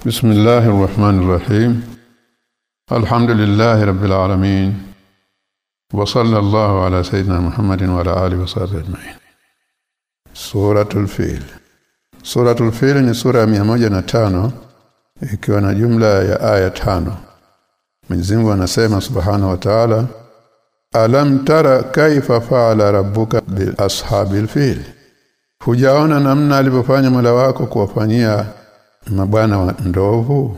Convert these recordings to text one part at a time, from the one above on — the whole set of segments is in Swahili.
بسم الله الرحمن الرحيم الحمد لله رب العالمين وصلى الله على سيدنا محمد وعلى اله وصحبه اجمعين سورة الفيل سورة الفيل ni sura ya 105 ikiwa na jumla ya aya tano Mwenyezi Mungu anasema subhanahu wa ta'ala Alam tara kaifa fa'ala rabbuka bil ashabil fil Hujaona namna alivyofanya Mola wako kuwafanyia mabwana wa ndovu?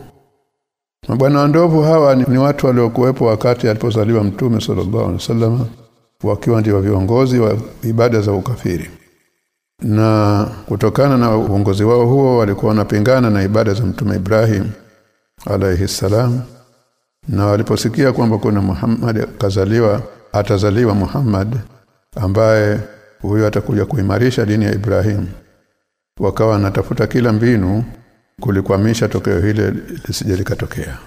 Mabwana wa ndovu hawa ni, ni watu waliokuwepo wakati alipozaliwa mtume sallallahu alaihi wasallam wakiwa ndio viongozi wa ibada za ukafiri. Na kutokana na uongozi wao huo walikuwa wanapingana na ibada za mtume Ibrahim alaihi salam. Na waliposikia kwamba kuna Muhammad kazaliwa atazaliwa Muhammad ambaye huyo atakuja kuimarisha dini ya Ibrahim wakawa wanatafuta kila mbinu kulikwamisha tokeo hile lisije likatokea.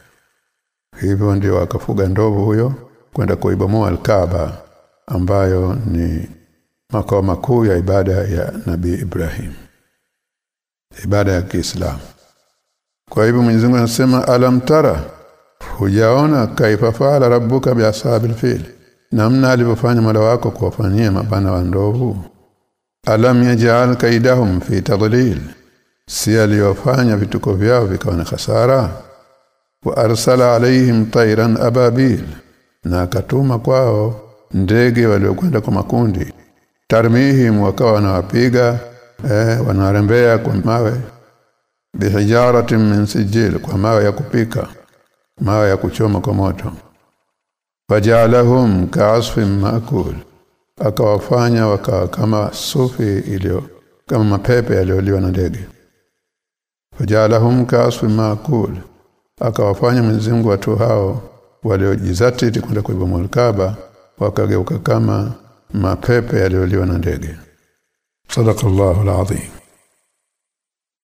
Hivyo ndio akafuga ndovu huyo kwenda kuibomoa al-Kaaba ambayo ni makao makuu ya ibada ya Nabii Ibrahim ibada ya Kiislamu. Kwa hivyo Mwenyezi Mungu anasema alam tara hujaona kaifa faala rabbuka bi ashabil fil namna alivyofanya Mola wako kuwafanyia mabana wa ndovu? Alam yaj'al kaidahum fi tadlil si aliyofanya vituko vyao vikawa na hasara wa arsala alaihim tayran ababil na akatuma kwao ndege waliokwenda kwa makundi. Tarmihim wakawa wanawapiga eh, wanarembea kwa mawe. Bihijaratin min sijil kwa mawe ya kupika mawe ya kuchoma kwa moto. Fajalahum ka'asfin ma'kul akawafanya wakawa kama sufi iliyo kama mapepe yaliyoliwa na ndege fajalahum ka'asfin maakul akawafanya Mwenyezi watu hao waliojizatiti kwenda kuibomoa Kaaba wakageuka kama mapepe yaliyoliwa na ndege. Sadaqallahu alazim